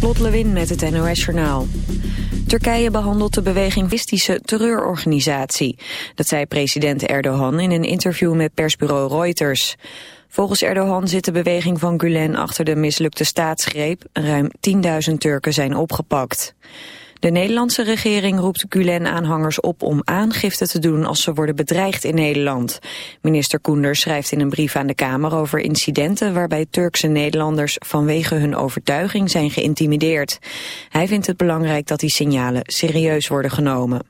Lot Lewin met het NOS Journaal. Turkije behandelt de beweging Wistische terreurorganisatie. Dat zei president Erdogan in een interview met persbureau Reuters. Volgens Erdogan zit de beweging van Gulen achter de mislukte staatsgreep. Ruim 10.000 Turken zijn opgepakt. De Nederlandse regering roept Gulen-aanhangers op om aangifte te doen als ze worden bedreigd in Nederland. Minister Koenders schrijft in een brief aan de Kamer over incidenten waarbij Turkse Nederlanders vanwege hun overtuiging zijn geïntimideerd. Hij vindt het belangrijk dat die signalen serieus worden genomen.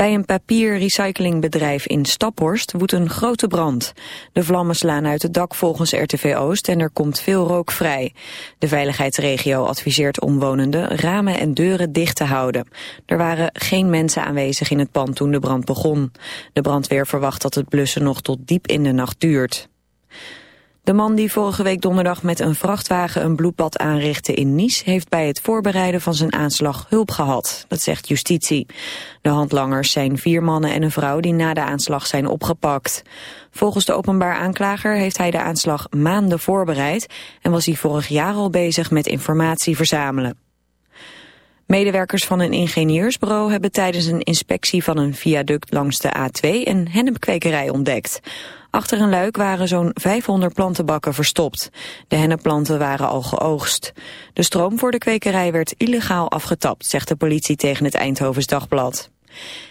Bij een papierrecyclingbedrijf in Staphorst woedt een grote brand. De vlammen slaan uit het dak volgens RTV Oost en er komt veel rook vrij. De veiligheidsregio adviseert omwonenden ramen en deuren dicht te houden. Er waren geen mensen aanwezig in het pand toen de brand begon. De brandweer verwacht dat het blussen nog tot diep in de nacht duurt. De man die vorige week donderdag met een vrachtwagen een bloedbad aanrichtte in Nice... heeft bij het voorbereiden van zijn aanslag hulp gehad, dat zegt justitie. De handlangers zijn vier mannen en een vrouw die na de aanslag zijn opgepakt. Volgens de openbaar aanklager heeft hij de aanslag maanden voorbereid... en was hij vorig jaar al bezig met informatie verzamelen. Medewerkers van een ingenieursbureau hebben tijdens een inspectie van een viaduct langs de A2 een hennepkwekerij ontdekt. Achter een luik waren zo'n 500 plantenbakken verstopt. De hennepplanten waren al geoogst. De stroom voor de kwekerij werd illegaal afgetapt, zegt de politie tegen het Eindhovens Dagblad.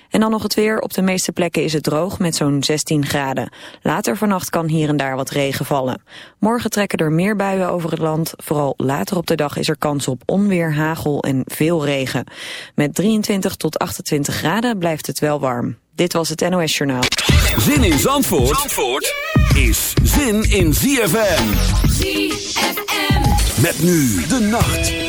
En dan nog het weer. Op de meeste plekken is het droog met zo'n 16 graden. Later vannacht kan hier en daar wat regen vallen. Morgen trekken er meer buien over het land. Vooral later op de dag is er kans op onweer, hagel en veel regen. Met 23 tot 28 graden blijft het wel warm. Dit was het NOS Journaal. Zin in Zandvoort, Zandvoort is zin in ZFM. ZFM. Met nu de nacht.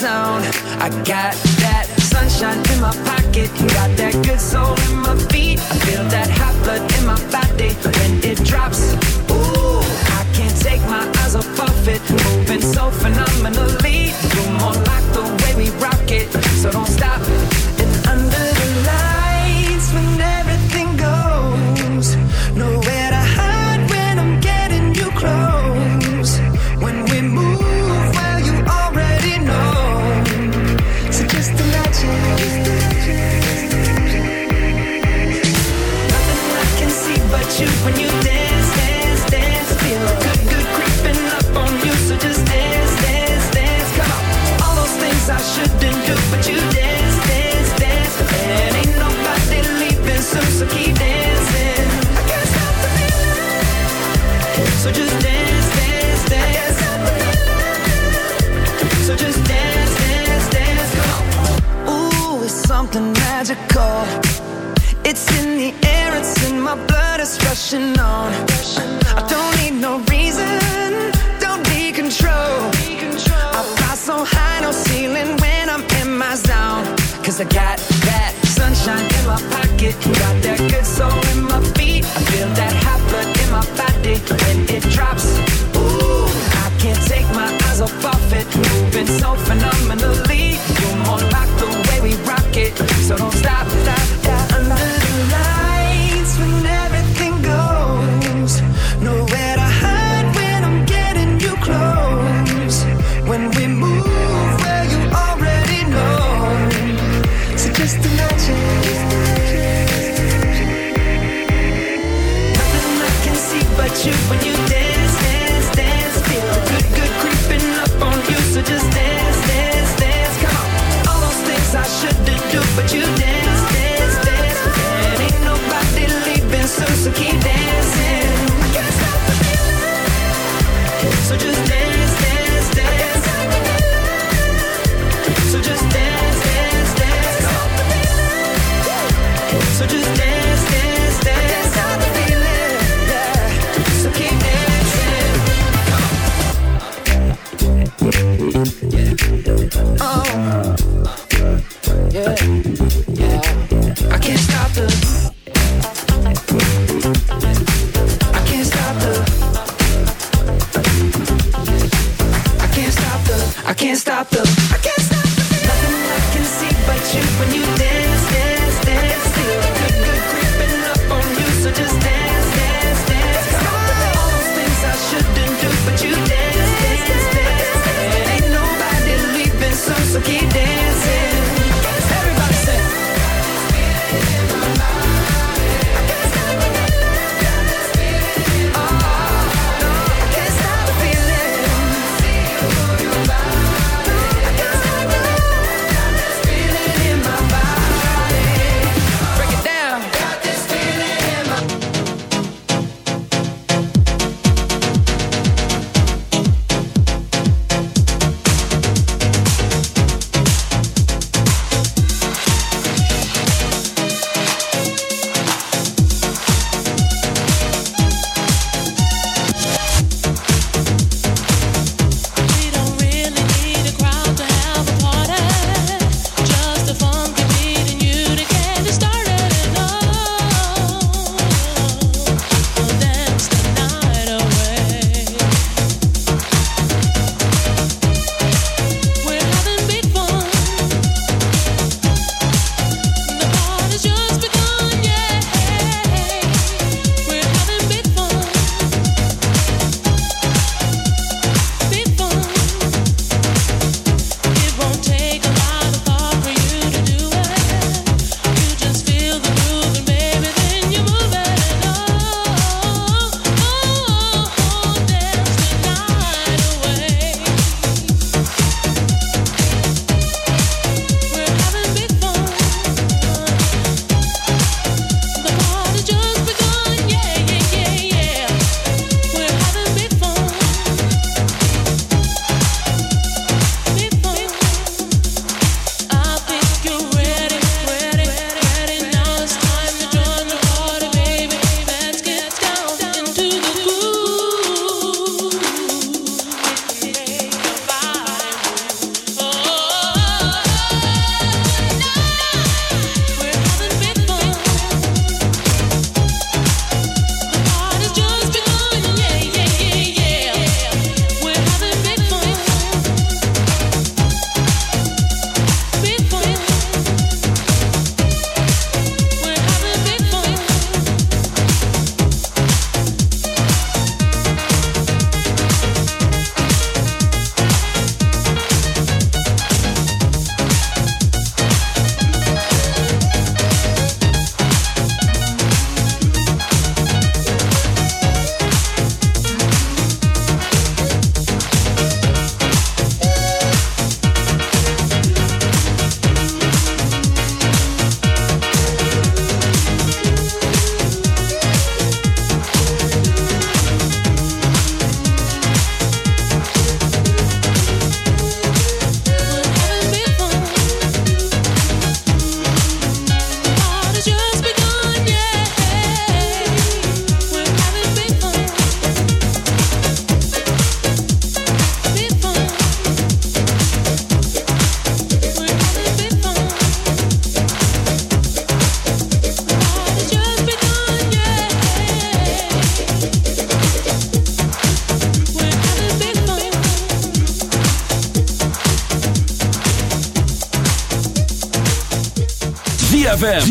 zone. I got that sunshine in my pocket, got that good soul in my feet. I feel that hot blood in my body when it drops.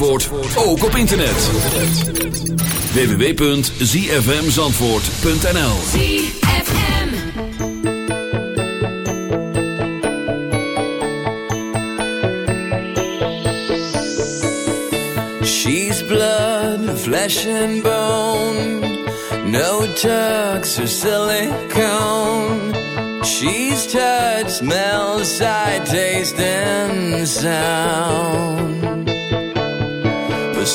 Zandvoort ook op internet. www.zfmzandvoort.nl ZFM She's blood, flesh and bone. No tucks or silicone. She's touch, smells, sight, taste and sound.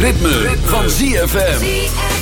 Ritme, van ZFM.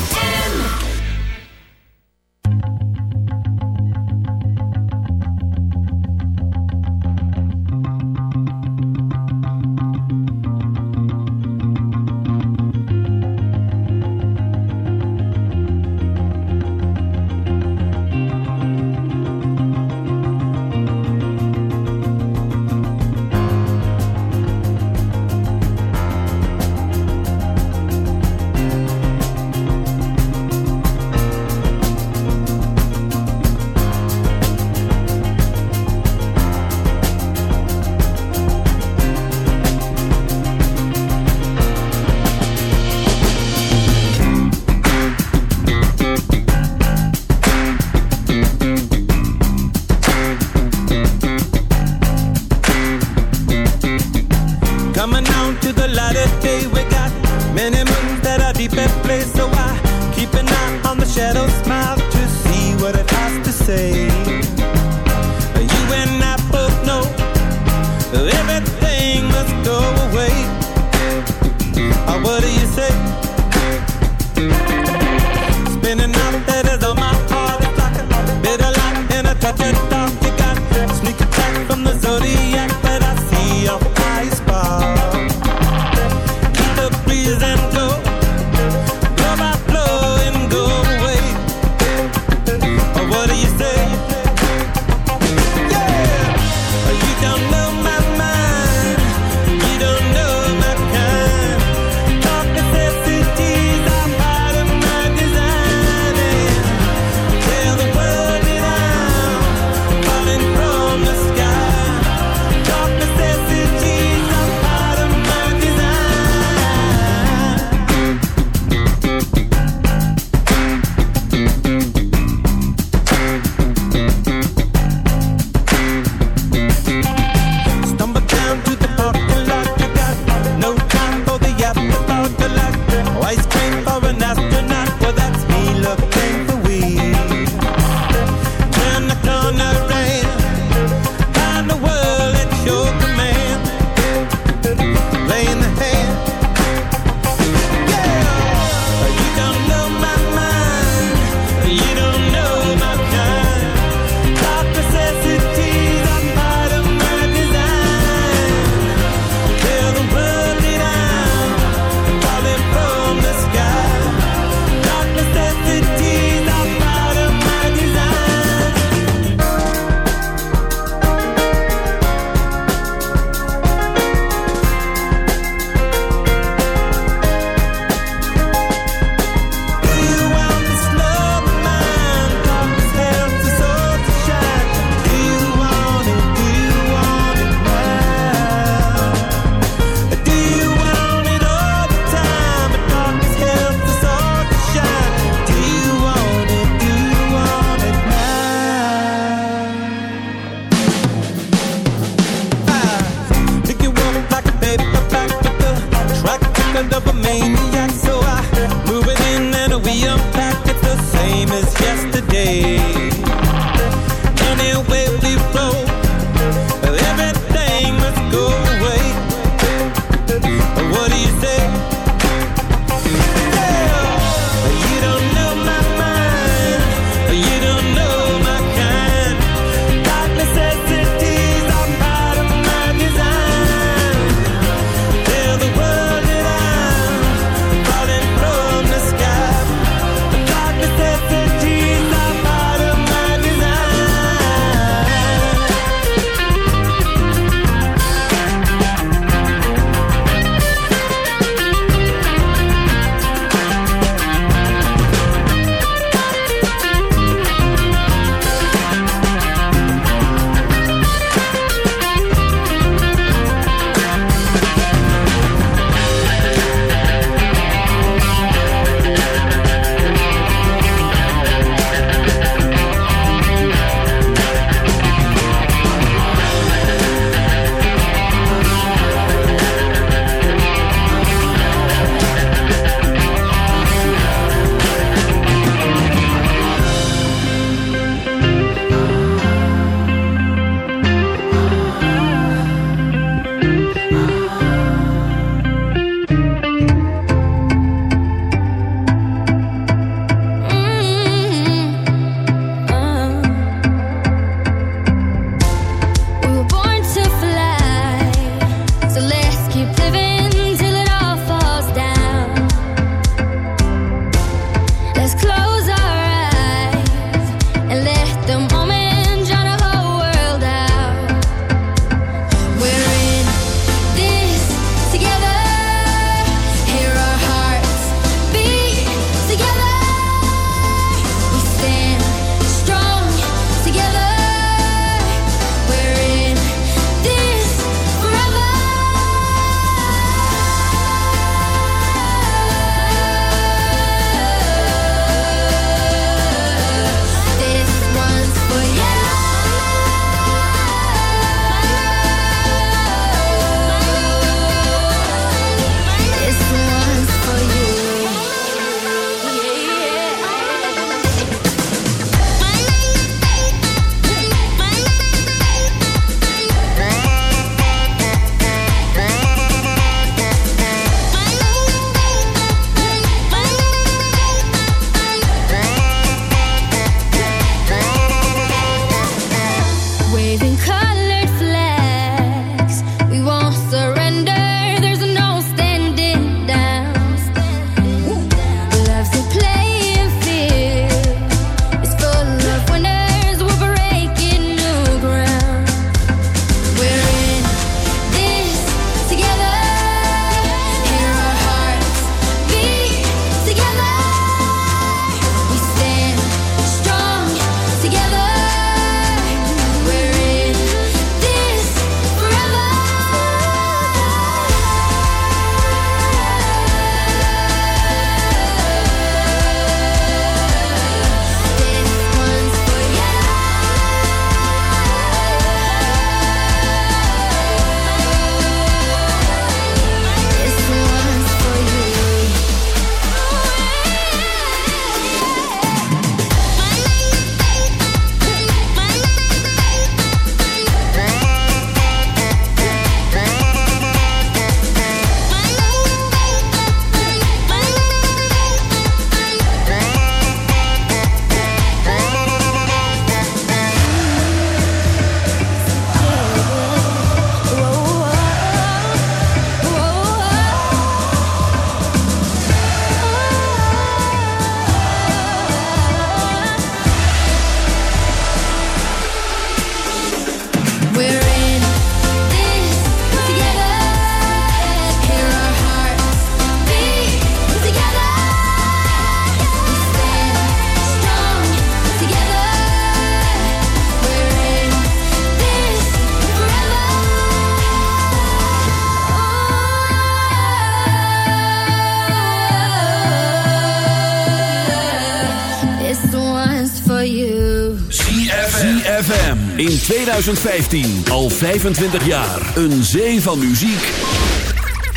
2015. Al 25 jaar. Een zee van muziek.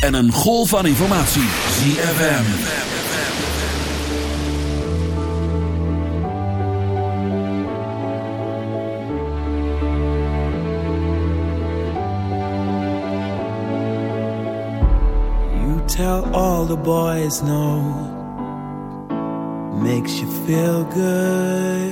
En een golf van informatie. ZFM. You tell all the boys no. Makes you feel good.